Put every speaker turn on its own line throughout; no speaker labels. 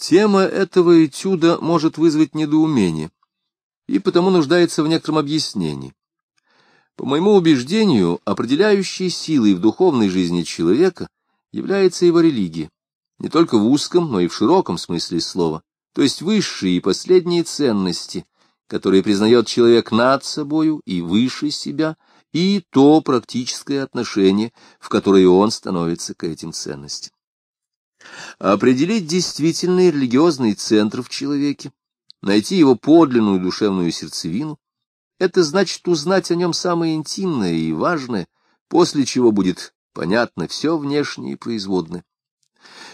Тема этого этюда может вызвать недоумение и потому нуждается в некотором объяснении. По моему убеждению, определяющей силой в духовной жизни человека является его религия, не только в узком, но и в широком смысле слова, то есть высшие и последние ценности, которые признает человек над собою и выше себя, и то практическое отношение, в которое он становится к этим ценностям. Определить действительный религиозный центр в человеке, найти его подлинную душевную сердцевину, это значит узнать о нем самое интимное и важное, после чего будет понятно все внешнее и производное.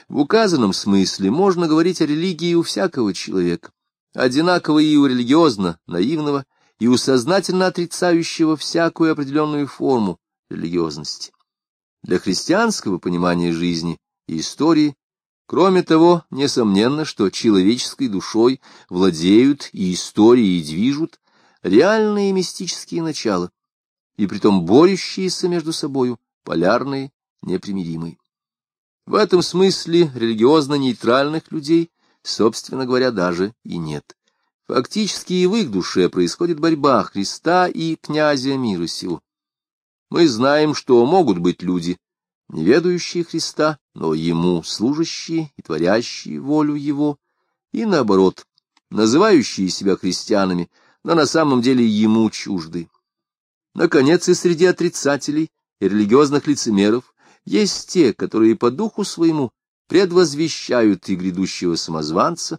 В указанном смысле можно говорить о религии у всякого человека, одинаково и у религиозно наивного, и у сознательно отрицающего всякую определенную форму религиозности. Для христианского понимания жизни и истории, кроме того, несомненно, что человеческой душой владеют и историей движут реальные мистические начала, и притом борющиеся между собою, полярные, непримиримые. В этом смысле религиозно-нейтральных людей, собственно говоря, даже и нет. Фактически и в их душе происходит борьба Христа и князя мира сего. Мы знаем, что могут быть люди, не ведающие Христа, но Ему служащие и творящие волю Его, и наоборот, называющие себя христианами, но на самом деле Ему чужды. Наконец, и среди отрицателей и религиозных лицемеров есть те, которые по духу своему предвозвещают и грядущего самозванца,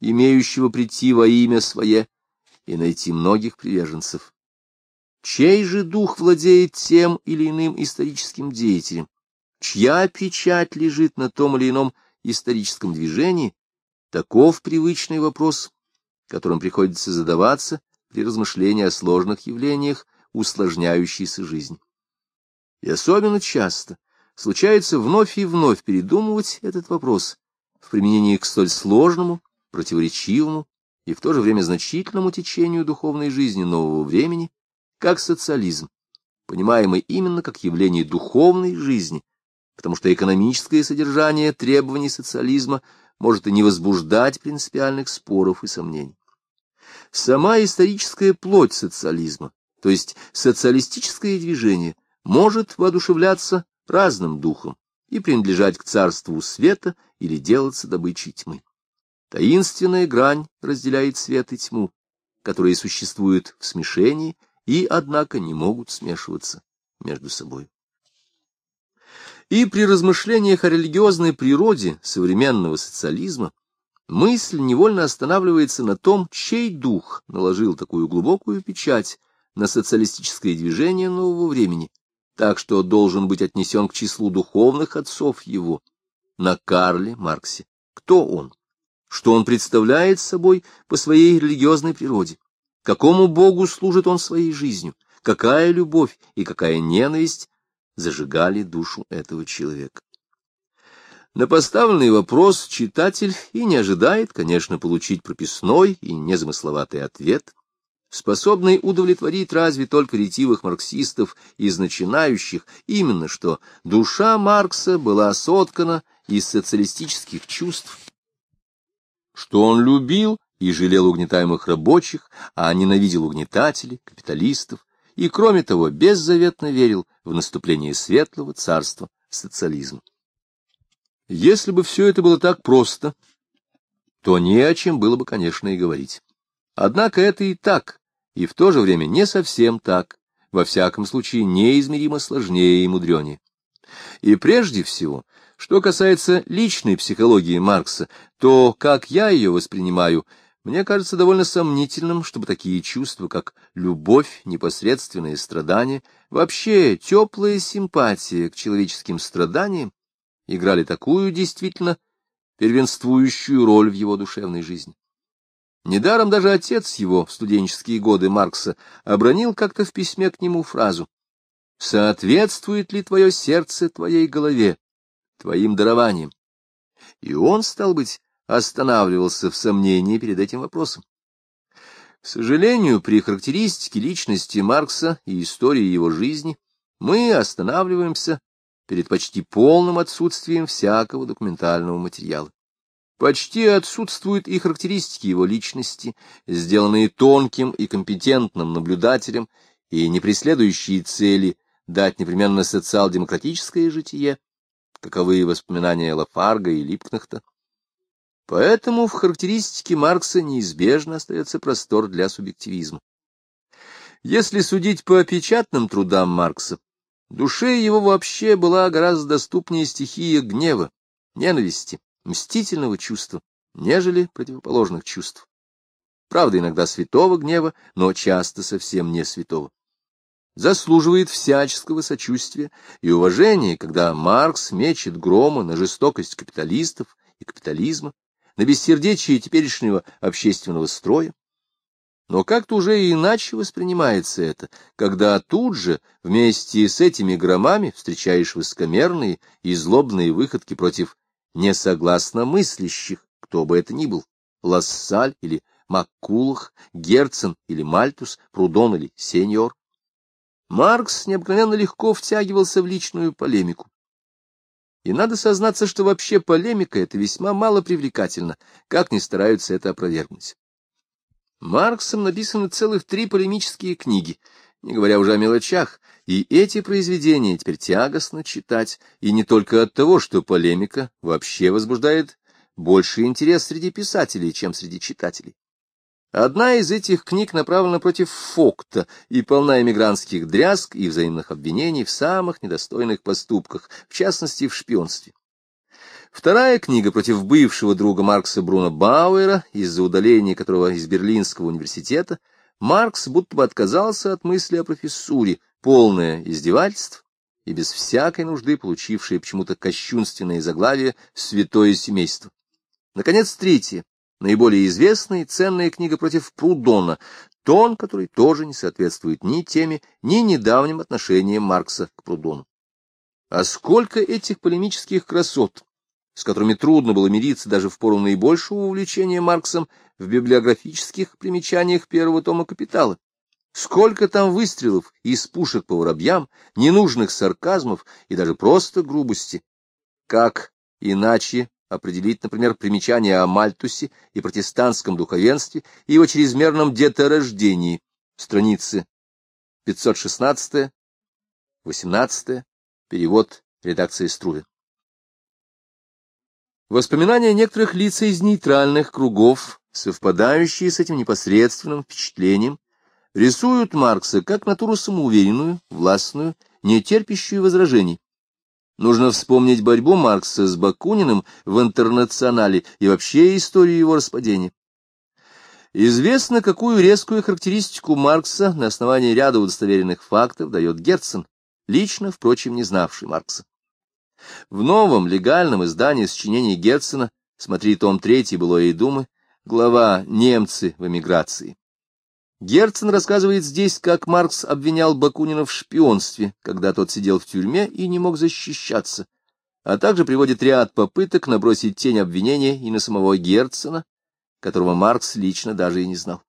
имеющего прийти во имя свое, и найти многих приверженцев. Чей же дух владеет тем или иным историческим деятелем? Чья печать лежит на том или ином историческом движении? Таков привычный вопрос, которым приходится задаваться при размышлении о сложных явлениях, усложняющейся жизни. И особенно часто случается вновь и вновь передумывать этот вопрос в применении к столь сложному, противоречивому и в то же время значительному течению духовной жизни нового времени, как социализм, понимаемый именно как явление духовной жизни, потому что экономическое содержание требований социализма может и не возбуждать принципиальных споров и сомнений. Сама историческая плоть социализма, то есть социалистическое движение, может воодушевляться разным духом и принадлежать к царству света или делаться добычей тьмы. Таинственная грань разделяет свет и тьму, которые существуют в смешении и, однако, не могут смешиваться между собой. И при размышлениях о религиозной природе современного социализма мысль невольно останавливается на том, чей дух наложил такую глубокую печать на социалистическое движение нового времени, так что должен быть отнесен к числу духовных отцов его, на Карле Марксе. Кто он? что он представляет собой по своей религиозной природе, какому Богу служит он своей жизнью, какая любовь и какая ненависть зажигали душу этого человека. На поставленный вопрос читатель и не ожидает, конечно, получить прописной и незамысловатый ответ, способный удовлетворить разве только ретивых марксистов из начинающих, именно что душа Маркса была соткана из социалистических чувств, что он любил и жалел угнетаемых рабочих, а ненавидел угнетателей, капиталистов, и, кроме того, беззаветно верил в наступление светлого царства социализма. Если бы все это было так просто, то не о чем было бы, конечно, и говорить. Однако это и так, и в то же время не совсем так, во всяком случае неизмеримо сложнее и мудренее. И прежде всего, что касается личной психологии Маркса, то, как я ее воспринимаю, мне кажется довольно сомнительным, чтобы такие чувства, как любовь, непосредственные страдания, вообще теплая симпатия к человеческим страданиям, играли такую действительно первенствующую роль в его душевной жизни. Недаром даже отец его в студенческие годы Маркса обронил как-то в письме к нему фразу «Соответствует ли твое сердце твоей голове, твоим дарованием. И он, стал быть, останавливался в сомнении перед этим вопросом. К сожалению, при характеристике личности Маркса и истории его жизни мы останавливаемся перед почти полным отсутствием всякого документального материала. Почти отсутствуют и характеристики его личности, сделанные тонким и компетентным наблюдателем и не преследующие цели дать непременно социал-демократическое житие, каковы воспоминания Лафарга и Липкнахта. Поэтому в характеристике Маркса неизбежно остается простор для субъективизма. Если судить по печатным трудам Маркса, душе его вообще была гораздо доступнее стихия гнева, ненависти, мстительного чувства, нежели противоположных чувств. Правда, иногда святого гнева, но часто совсем не святого. Заслуживает всяческого сочувствия и уважения, когда Маркс мечет грома на жестокость капиталистов и капитализма, на бессердечие теперешнего общественного строя. Но как-то уже иначе воспринимается это, когда тут же вместе с этими громами встречаешь высокомерные и злобные выходки против несогласно мыслящих, кто бы это ни был, Лассаль или Маккулах, Герцен или Мальтус, Прудон или Сеньор. Маркс необыкновенно легко втягивался в личную полемику. И надо сознаться, что вообще полемика — это весьма мало привлекательно, как ни стараются это опровергнуть. Марксом написаны целых три полемические книги, не говоря уже о мелочах, и эти произведения теперь тягостно читать, и не только от того, что полемика вообще возбуждает больше интерес среди писателей, чем среди читателей. Одна из этих книг направлена против Фокта и полна эмигрантских дрязг и взаимных обвинений в самых недостойных поступках, в частности, в шпионстве. Вторая книга против бывшего друга Маркса Бруно Бауэра, из-за удаления которого из Берлинского университета, Маркс будто бы отказался от мысли о профессуре, полное издевательств и без всякой нужды получившее почему-то кощунственное заглавие «Святое семейство». Наконец, третье, наиболее известная и ценная книга против Прудона, тон, который тоже не соответствует ни теме, ни недавним отношениям Маркса к Прудону. А сколько этих полемических красот, с которыми трудно было мириться даже в пору наибольшего увлечения Марксом в библиографических примечаниях первого тома «Капитала». Сколько там выстрелов из пушек по воробьям, ненужных сарказмов и даже просто грубости. Как иначе определить, например, примечания о Мальтусе и протестантском духовенстве и его чрезмерном деторождении, страницы 516-18, перевод редакции Струве. Воспоминания некоторых лиц из нейтральных кругов, совпадающие с этим непосредственным впечатлением, рисуют Маркса как натуру самоуверенную, властную, не терпящую возражений. Нужно вспомнить борьбу Маркса с Бакуниным в «Интернационале» и вообще историю его распадения. Известно, какую резкую характеристику Маркса на основании ряда удостоверенных фактов дает Герцен, лично, впрочем, не знавший Маркса. В новом легальном издании сочинений Герцена, смотри том 3 «Былое и думы», глава «Немцы в эмиграции». Герцен рассказывает здесь, как Маркс обвинял Бакунина в шпионстве, когда тот сидел в тюрьме и не мог защищаться, а также приводит ряд попыток набросить тень обвинения и на самого Герцена, которого Маркс лично даже и не знал.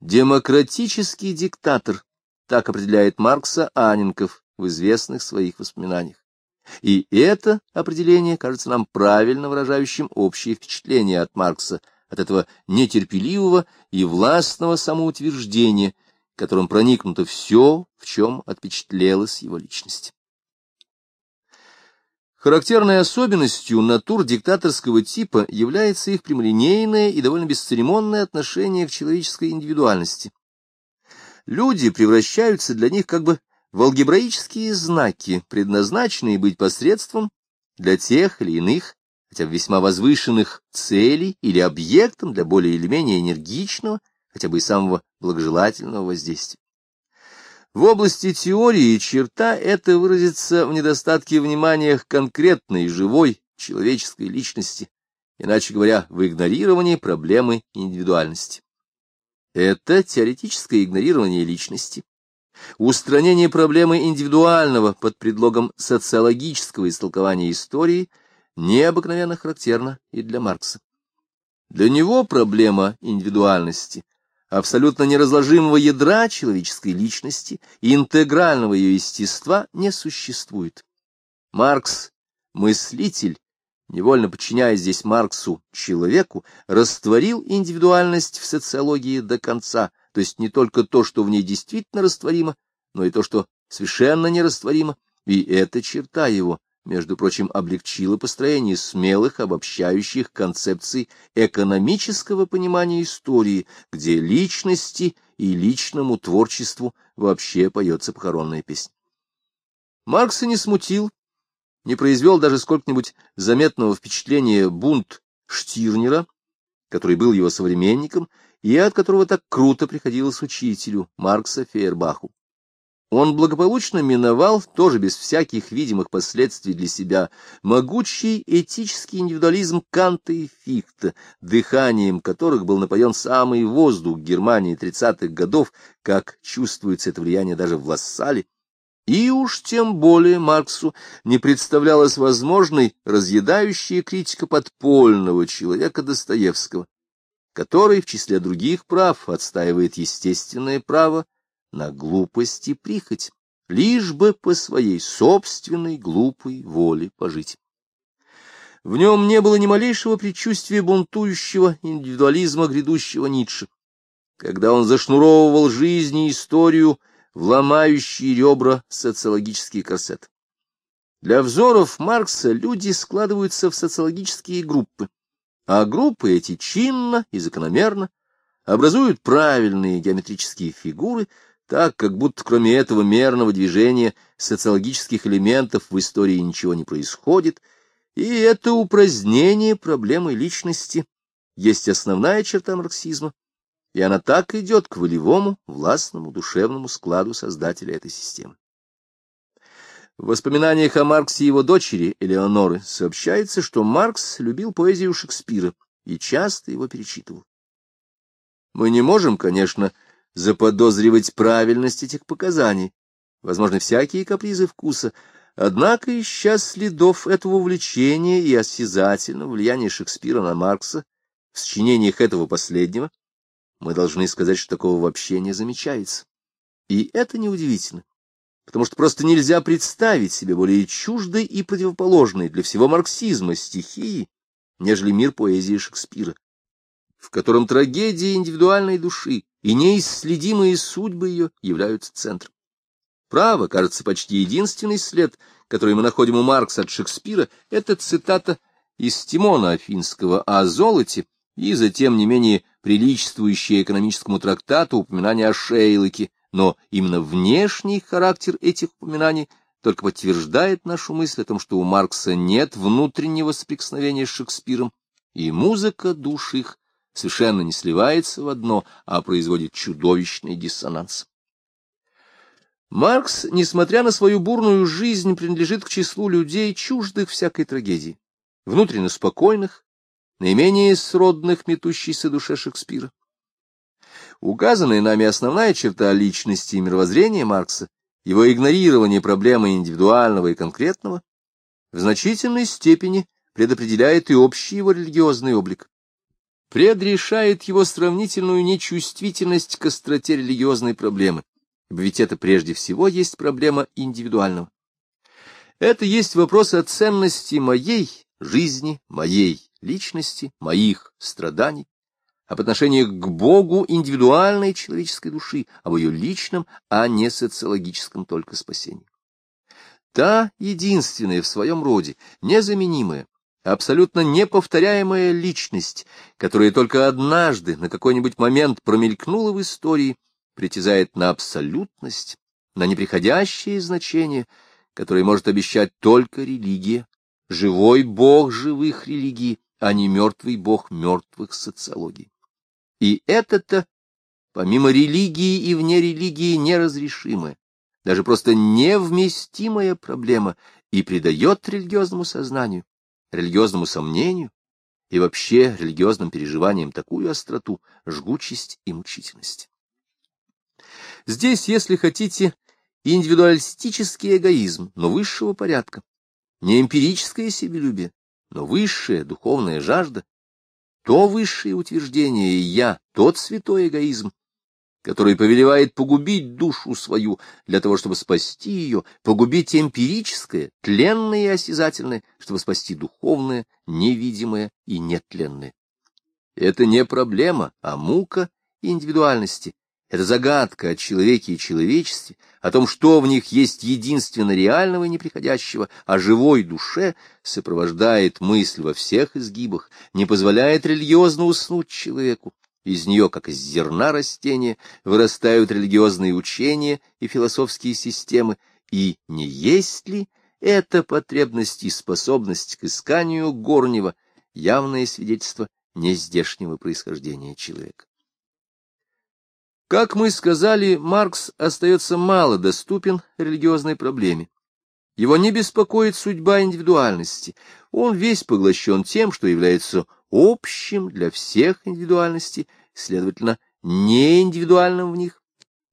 Демократический диктатор, так определяет Маркса Аненков в известных своих воспоминаниях. И это определение кажется нам правильно выражающим общее впечатление от Маркса – от этого нетерпеливого и властного самоутверждения, которым проникнуто все, в чем отпечатлелась его личность. Характерной особенностью натур диктаторского типа является их прямолинейное и довольно бесцеремонное отношение к человеческой индивидуальности. Люди превращаются для них как бы в алгебраические знаки, предназначенные быть посредством для тех или иных хотя в весьма возвышенных целей или объектом для более или менее энергичного, хотя бы и самого благожелательного воздействия. В области теории черта это выразится в недостатке внимания к конкретной живой человеческой личности, иначе говоря, в игнорировании проблемы индивидуальности. Это теоретическое игнорирование личности, устранение проблемы индивидуального под предлогом социологического истолкования истории – необыкновенно характерно и для Маркса. Для него проблема индивидуальности, абсолютно неразложимого ядра человеческой личности и интегрального ее естества не существует. Маркс — мыслитель, невольно подчиняясь здесь Марксу, человеку, растворил индивидуальность в социологии до конца, то есть не только то, что в ней действительно растворимо, но и то, что совершенно нерастворимо, и эта черта его, между прочим, облегчила построение смелых, обобщающих концепций экономического понимания истории, где личности и личному творчеству вообще поется похоронная песня. Маркса не смутил, не произвел даже сколько-нибудь заметного впечатления бунт Штирнера, который был его современником и от которого так круто приходилось учителю Маркса Фейербаху. Он благополучно миновал, тоже без всяких видимых последствий для себя, могучий этический индивидуализм Канта и Фихта, дыханием которых был напоен самый воздух Германии тридцатых годов, как чувствуется это влияние даже в Лассале, и уж тем более Марксу не представлялась возможной разъедающая критика подпольного человека Достоевского, который в числе других прав отстаивает естественное право на глупость и прихоть, лишь бы по своей собственной глупой воле пожить. В нем не было ни малейшего предчувствия бунтующего индивидуализма грядущего Ницше. Когда он зашнуровывал жизнь и историю в ребра социологический корсет. Для взоров Маркса люди складываются в социологические группы, а группы эти чинно и закономерно образуют правильные геометрические фигуры, так как будто кроме этого мерного движения социологических элементов в истории ничего не происходит, и это упразднение проблемы личности есть основная черта марксизма, и она так идет к волевому, властному, душевному складу создателя этой системы. В воспоминаниях о Марксе и его дочери Элеоноры сообщается, что Маркс любил поэзию Шекспира и часто его перечитывал. Мы не можем, конечно, заподозривать правильность этих показаний, возможно, всякие капризы вкуса, однако, ища следов этого увлечения и осязательного влияния Шекспира на Маркса в сочинениях этого последнего, мы должны сказать, что такого вообще не замечается. И это неудивительно, потому что просто нельзя представить себе более чуждой и противоположной для всего марксизма стихии, нежели мир поэзии Шекспира, в котором трагедия индивидуальной души и неисследимые судьбы ее являются центром. Право, кажется, почти единственный след, который мы находим у Маркса от Шекспира, это цитата из Тимона Афинского о золоте, и затем не менее приличествующее экономическому трактату упоминание о Шейлоке, но именно внешний характер этих упоминаний только подтверждает нашу мысль о том, что у Маркса нет внутреннего соприкосновения с Шекспиром, и музыка душ их совершенно не сливается в одно, а производит чудовищный диссонанс. Маркс, несмотря на свою бурную жизнь, принадлежит к числу людей, чуждых всякой трагедии, внутренне спокойных, наименее сродных метущейся душе Шекспира. Указанная нами основная черта личности и мировоззрения Маркса, его игнорирование проблемы индивидуального и конкретного, в значительной степени предопределяет и общий его религиозный облик. Предрешает его сравнительную нечувствительность к остроте религиозной проблемы, ведь это прежде всего есть проблема индивидуального. Это есть вопрос о ценности моей жизни, моей личности, моих страданий, об отношениях к Богу индивидуальной человеческой души, об ее личном, а не социологическом только спасении. Та единственная в своем роде, незаменимая, абсолютно неповторяемая личность, которая только однажды на какой-нибудь момент промелькнула в истории, притязает на абсолютность, на неприходящее значение, которое может обещать только религия, живой бог живых религий, а не мертвый бог мертвых социологий. И это-то, помимо религии и вне религии, неразрешимая, даже просто невместимая проблема и придает религиозному сознанию, религиозному сомнению и вообще религиозным переживаниям такую остроту, жгучесть и мучительность. Здесь, если хотите, индивидуалистический эгоизм, но высшего порядка, не эмпирическое себелюбие, но высшая духовная жажда, то высшее утверждение «я», тот святой эгоизм, который повелевает погубить душу свою для того, чтобы спасти ее, погубить эмпирическое, тленное и осязательное, чтобы спасти духовное, невидимое и нетленное. Это не проблема, а мука индивидуальности. Это загадка о человеке и человечестве, о том, что в них есть единственно реального и неприходящего, о живой душе, сопровождает мысль во всех изгибах, не позволяет религиозно уснуть человеку. Из нее, как из зерна растения, вырастают религиозные учения и философские системы, и не есть ли эта потребность и способность к исканию горнего явное свидетельство нездешнего происхождения человека? Как мы сказали, Маркс остается мало доступен религиозной проблеме. Его не беспокоит судьба индивидуальности. Он весь поглощен тем, что является общим для всех индивидуальностей, следовательно, не индивидуальным в них.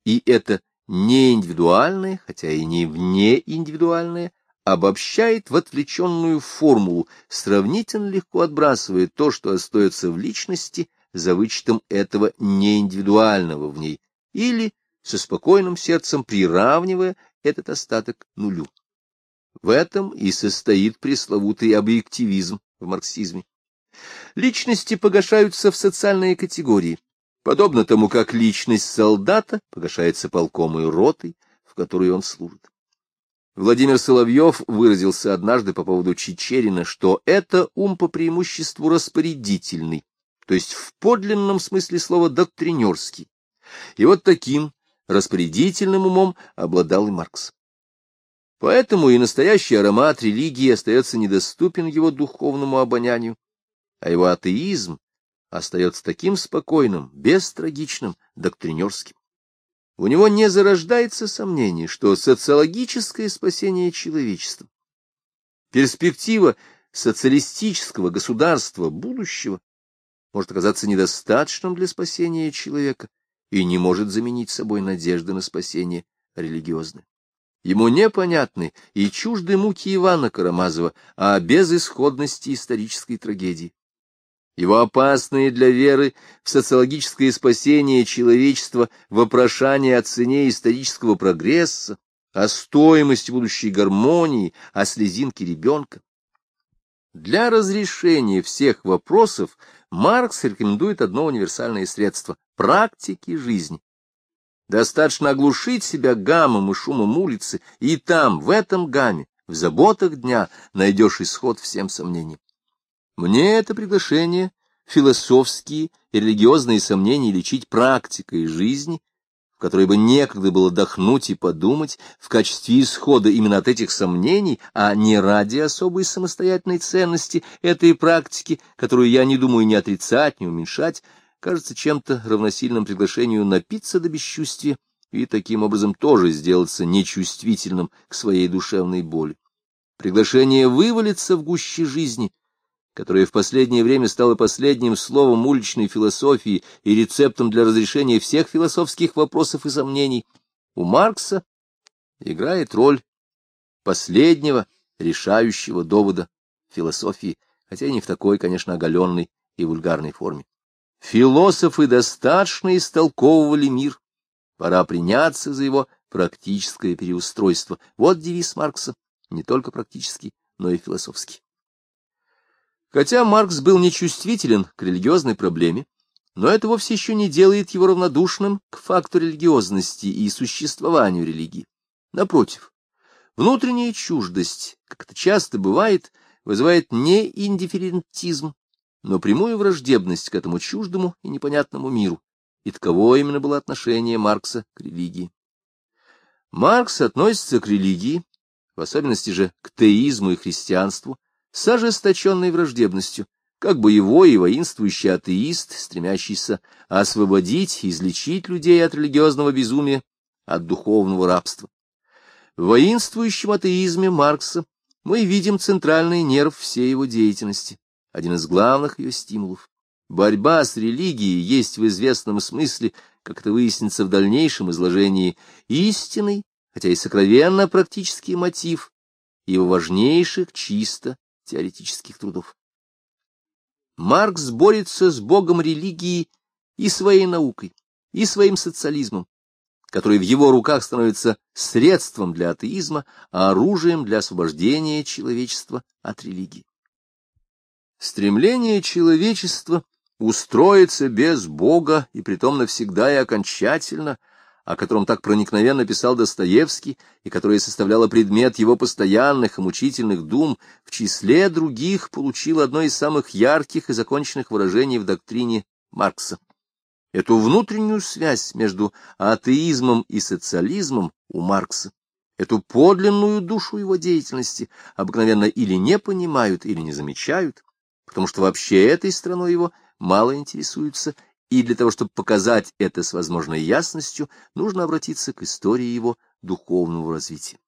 И это неиндивидуальное, хотя и не внеиндивидуальное, обобщает в отвлеченную формулу, сравнительно легко отбрасывая то, что остается в личности, за вычетом этого неиндивидуального в ней, или со спокойным сердцем приравнивая этот остаток нулю. В этом и состоит пресловутый объективизм в марксизме. Личности погашаются в социальные категории, подобно тому, как личность солдата погашается полком и ротой, в которой он служит. Владимир Соловьев выразился однажды по поводу Чечерина, что это ум по преимуществу распорядительный, то есть в подлинном смысле слова доктринерский. И вот таким распорядительным умом обладал и Маркс. Поэтому и настоящий аромат религии остается недоступен его духовному обонянию, а его атеизм остается таким спокойным, бестрагичным, доктринерским. У него не зарождается сомнение, что социологическое спасение человечества, перспектива социалистического государства будущего может оказаться недостаточным для спасения человека и не может заменить собой надежды на спасение религиозное. Ему непонятны и чужды муки Ивана Карамазова о безысходности исторической трагедии. Его опасные для веры в социологическое спасение человечества вопрошания о цене исторического прогресса, о стоимости будущей гармонии, о слезинке ребенка. Для разрешения всех вопросов Маркс рекомендует одно универсальное средство — практики жизни. Достаточно оглушить себя гамом и шумом улицы, и там, в этом гамме, в заботах дня, найдешь исход всем сомнениям. Мне это приглашение философские и религиозные сомнения лечить практикой жизни, в которой бы некогда было дохнуть и подумать в качестве исхода именно от этих сомнений, а не ради особой самостоятельной ценности этой практики, которую я не думаю ни отрицать, ни уменьшать, кажется чем-то равносильным приглашению напиться до бесчувствия и таким образом тоже сделаться нечувствительным к своей душевной боли. Приглашение вывалиться в гуще жизни — которое в последнее время стало последним словом уличной философии и рецептом для разрешения всех философских вопросов и сомнений, у Маркса играет роль последнего решающего довода философии, хотя не в такой, конечно, оголенной и вульгарной форме. Философы достаточно истолковывали мир, пора приняться за его практическое переустройство. Вот девиз Маркса, не только практический, но и философский. Хотя Маркс был нечувствителен к религиозной проблеме, но это вовсе еще не делает его равнодушным к факту религиозности и существованию религии. Напротив, внутренняя чуждость, как это часто бывает, вызывает не индифферентизм, но прямую враждебность к этому чуждому и непонятному миру. И таково именно было отношение Маркса к религии. Маркс относится к религии, в особенности же к теизму и христианству, с ожесточенной враждебностью, как боевой и воинствующий атеист, стремящийся освободить, излечить людей от религиозного безумия, от духовного рабства. В воинствующем атеизме Маркса мы видим центральный нерв всей его деятельности, один из главных ее стимулов. Борьба с религией есть в известном смысле, как это выяснится в дальнейшем изложении, истинный, хотя и сокровенно практический мотив его важнейших чисто теоретических трудов. Маркс борется с богом религии и своей наукой, и своим социализмом, который в его руках становится средством для атеизма, а оружием для освобождения человечества от религии. Стремление человечества устроиться без Бога, и притом навсегда и окончательно, о котором так проникновенно писал Достоевский, и которое составляло предмет его постоянных и мучительных дум, в числе других получил одно из самых ярких и законченных выражений в доктрине Маркса. Эту внутреннюю связь между атеизмом и социализмом у Маркса, эту подлинную душу его деятельности обыкновенно или не понимают, или не замечают, потому что вообще этой страной его мало интересуются, и для того, чтобы показать это с возможной ясностью, нужно обратиться к истории его духовного развития.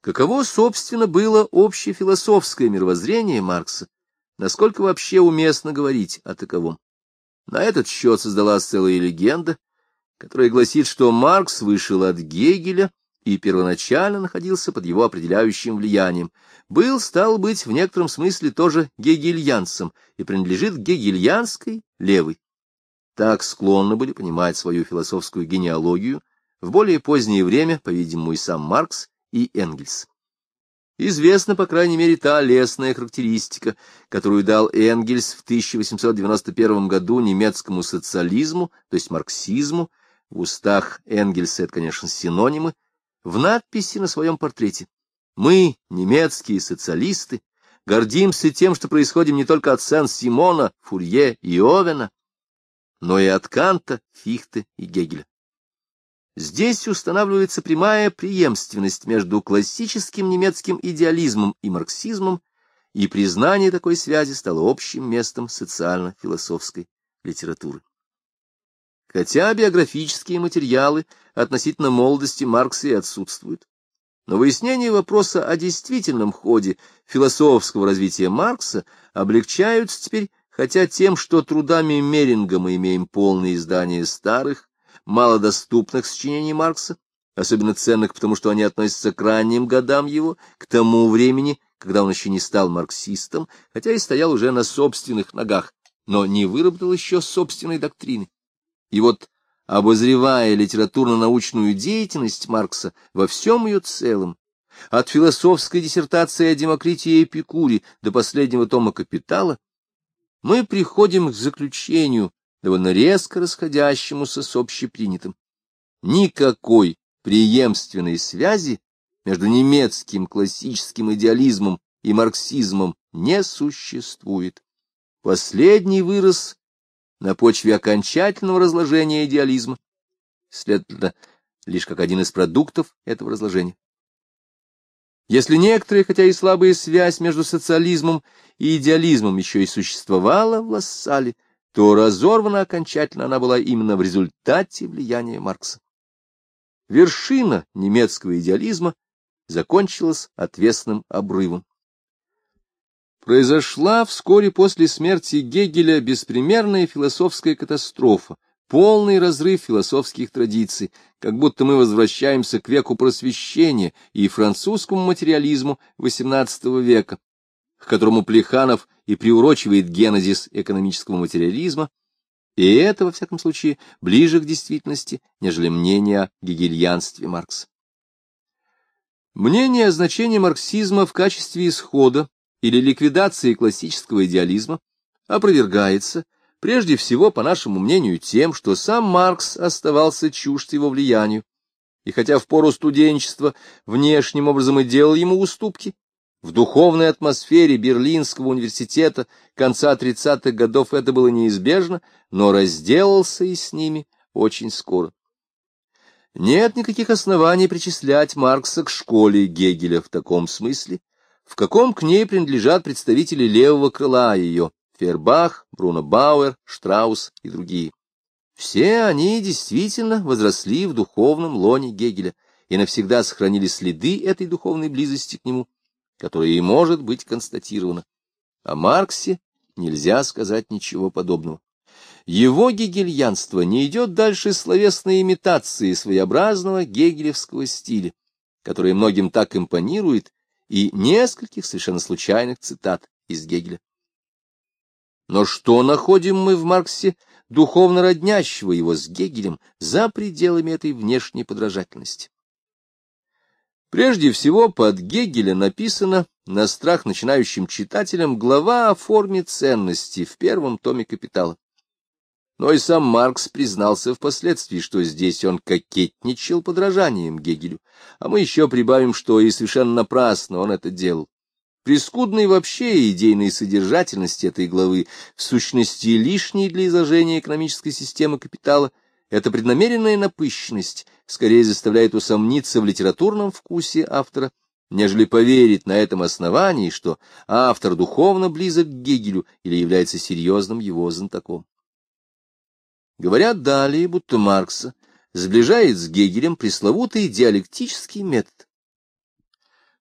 Каково, собственно, было общефилософское мировоззрение Маркса, насколько вообще уместно говорить о таковом? На этот счет создалась целая легенда, которая гласит, что Маркс вышел от Гегеля и первоначально находился под его определяющим влиянием, был, стал быть, в некотором смысле тоже гегельянцем и принадлежит гегельянской левой. Так склонны были понимать свою философскую генеалогию в более позднее время, по-видимому, и сам Маркс, и Энгельс. Известна, по крайней мере, та лесная характеристика, которую дал Энгельс в 1891 году немецкому социализму, то есть марксизму, в устах Энгельса это, конечно, синонимы, в надписи на своем портрете. Мы, немецкие социалисты, гордимся тем, что происходим не только от Сен-Симона, Фурье и Овена, но и от Канта, Фихте и Гегеля. Здесь устанавливается прямая преемственность между классическим немецким идеализмом и марксизмом, и признание такой связи стало общим местом социально-философской литературы. Хотя биографические материалы относительно молодости Маркса и отсутствуют, но выяснение вопроса о действительном ходе философского развития Маркса облегчаются теперь хотя тем, что трудами Меринга мы имеем полное издание старых, малодоступных сочинений Маркса, особенно ценных, потому что они относятся к ранним годам его, к тому времени, когда он еще не стал марксистом, хотя и стоял уже на собственных ногах, но не выработал еще собственной доктрины. И вот, обозревая литературно-научную деятельность Маркса во всем ее целом, от философской диссертации о Демокрите и Эпикуре до последнего тома «Капитала», мы приходим к заключению, довольно резко расходящемуся с общепринятым. Никакой преемственной связи между немецким классическим идеализмом и марксизмом не существует. Последний вырос на почве окончательного разложения идеализма, следовательно, лишь как один из продуктов этого разложения. Если некоторая, хотя и слабая связь между социализмом и идеализмом еще и существовала в Лассале, то разорвана окончательно она была именно в результате влияния Маркса. Вершина немецкого идеализма закончилась отвесным обрывом. Произошла вскоре после смерти Гегеля беспримерная философская катастрофа, полный разрыв философских традиций, как будто мы возвращаемся к веку просвещения и французскому материализму XVIII века, к которому Плеханов и приурочивает генезис экономического материализма, и это, во всяком случае, ближе к действительности, нежели мнение о гегельянстве Маркса. Мнение о значении марксизма в качестве исхода или ликвидации классического идеализма опровергается, прежде всего, по нашему мнению, тем, что сам Маркс оставался чужд его влиянию, и хотя в пору студенчества внешним образом и делал ему уступки, в духовной атмосфере Берлинского университета конца 30-х годов это было неизбежно, но разделался и с ними очень скоро. Нет никаких оснований причислять Маркса к школе Гегеля в таком смысле, в каком к ней принадлежат представители левого крыла ее — Фербах, Бруно Бауэр, Штраус и другие. Все они действительно возросли в духовном лоне Гегеля и навсегда сохранили следы этой духовной близости к нему, которая и может быть констатирована. О Марксе нельзя сказать ничего подобного. Его гегельянство не идет дальше словесной имитации своеобразного гегелевского стиля, который многим так импонирует, и нескольких совершенно случайных цитат из Гегеля. Но что находим мы в Марксе, духовно роднящего его с Гегелем, за пределами этой внешней подражательности? Прежде всего, под Гегеля написано на страх начинающим читателям глава о форме ценности в первом томе «Капитала». Но и сам Маркс признался впоследствии, что здесь он кокетничал подражанием Гегелю, а мы еще прибавим, что и совершенно напрасно он это делал. При скудной вообще идейной содержательности этой главы, в сущности лишней для изложения экономической системы капитала, эта преднамеренная напыщенность скорее заставляет усомниться в литературном вкусе автора, нежели поверить на этом основании, что автор духовно близок к Гегелю или является серьезным его знатоком. Говорят далее, будто Маркса сближает с Гегелем пресловутый диалектический метод.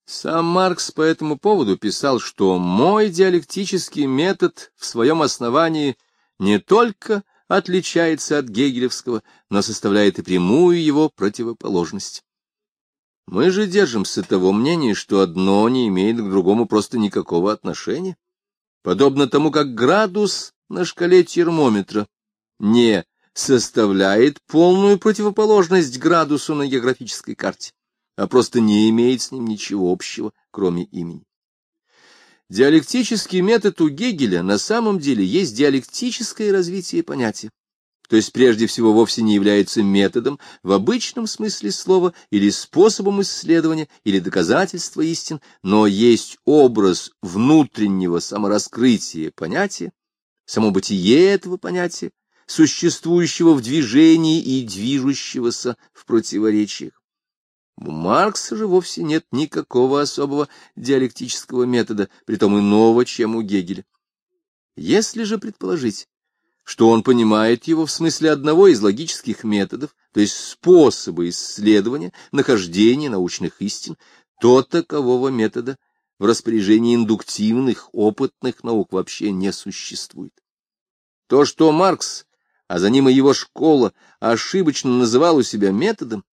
Сам Маркс по этому поводу писал, что мой диалектический метод в своем основании не только отличается от гегелевского, но составляет и прямую его противоположность. Мы же держимся того мнения, что одно не имеет к другому просто никакого отношения, подобно тому, как градус на шкале термометра не составляет полную противоположность градусу на географической карте а просто не имеет с ним ничего общего, кроме имени. Диалектический метод у Гегеля на самом деле есть диалектическое развитие понятия, то есть прежде всего вовсе не является методом в обычном смысле слова или способом исследования или доказательства истин, но есть образ внутреннего самораскрытия понятия, само бытие этого понятия, существующего в движении и движущегося в противоречиях. У Маркса же вовсе нет никакого особого диалектического метода, притом иного, чем у Гегеля. Если же предположить, что он понимает его в смысле одного из логических методов, то есть способа исследования, нахождения научных истин, то такового метода в распоряжении индуктивных, опытных наук вообще не существует. То, что Маркс, а за ним и его школа, ошибочно называл у себя методом,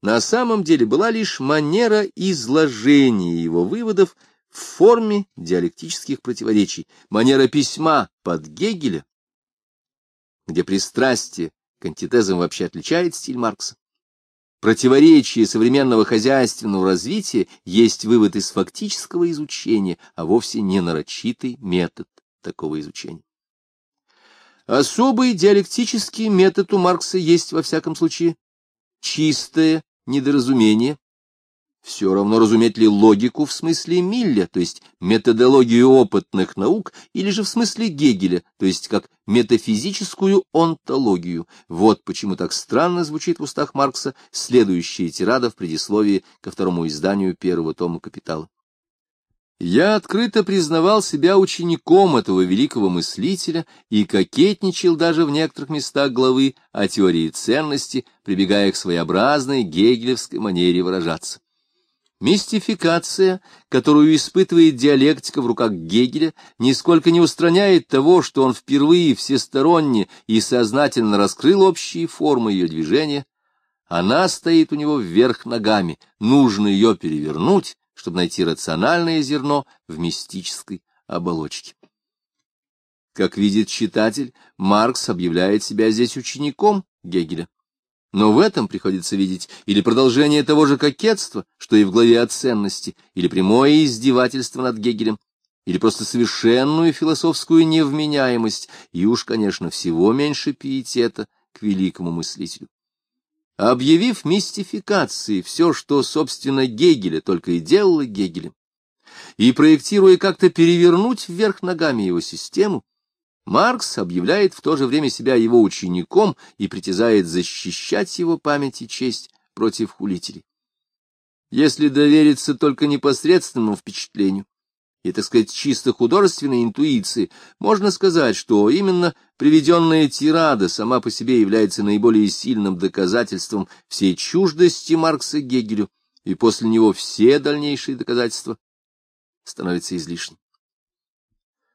на самом деле была лишь манера изложения его выводов в форме диалектических противоречий, манера письма под Гегеля, где пристрастие к антитезам вообще отличает стиль Маркса. Противоречие современного хозяйственного развития есть вывод из фактического изучения, а вовсе не нарочитый метод такого изучения. Особый диалектический метод у Маркса есть, во всяком случае, чистое недоразумение. Все равно разуметь ли логику в смысле Милля, то есть методологию опытных наук, или же в смысле Гегеля, то есть как метафизическую онтологию. Вот почему так странно звучит в устах Маркса следующая тирада в предисловии ко второму изданию первого тома «Капитала». Я открыто признавал себя учеником этого великого мыслителя и кокетничал даже в некоторых местах главы о теории ценности, прибегая к своеобразной гегелевской манере выражаться. Мистификация, которую испытывает диалектика в руках Гегеля, нисколько не устраняет того, что он впервые всесторонне и сознательно раскрыл общие формы ее движения. Она стоит у него вверх ногами, нужно ее перевернуть, чтобы найти рациональное зерно в мистической оболочке. Как видит читатель, Маркс объявляет себя здесь учеником Гегеля. Но в этом приходится видеть или продолжение того же кокетства, что и в главе о ценности, или прямое издевательство над Гегелем, или просто совершенную философскую невменяемость, и уж, конечно, всего меньше пиетета к великому мыслителю. Объявив мистификацией все, что, собственно, Гегеля только и делало Гегелем, и проектируя как-то перевернуть вверх ногами его систему, Маркс объявляет в то же время себя его учеником и притязает защищать его память и честь против хулителей. Если довериться только непосредственному впечатлению, и, так сказать, чисто художественной интуиции, можно сказать, что именно приведенная тирада сама по себе является наиболее сильным доказательством всей чуждости Маркса Гегелю, и после него все дальнейшие доказательства становятся излишни.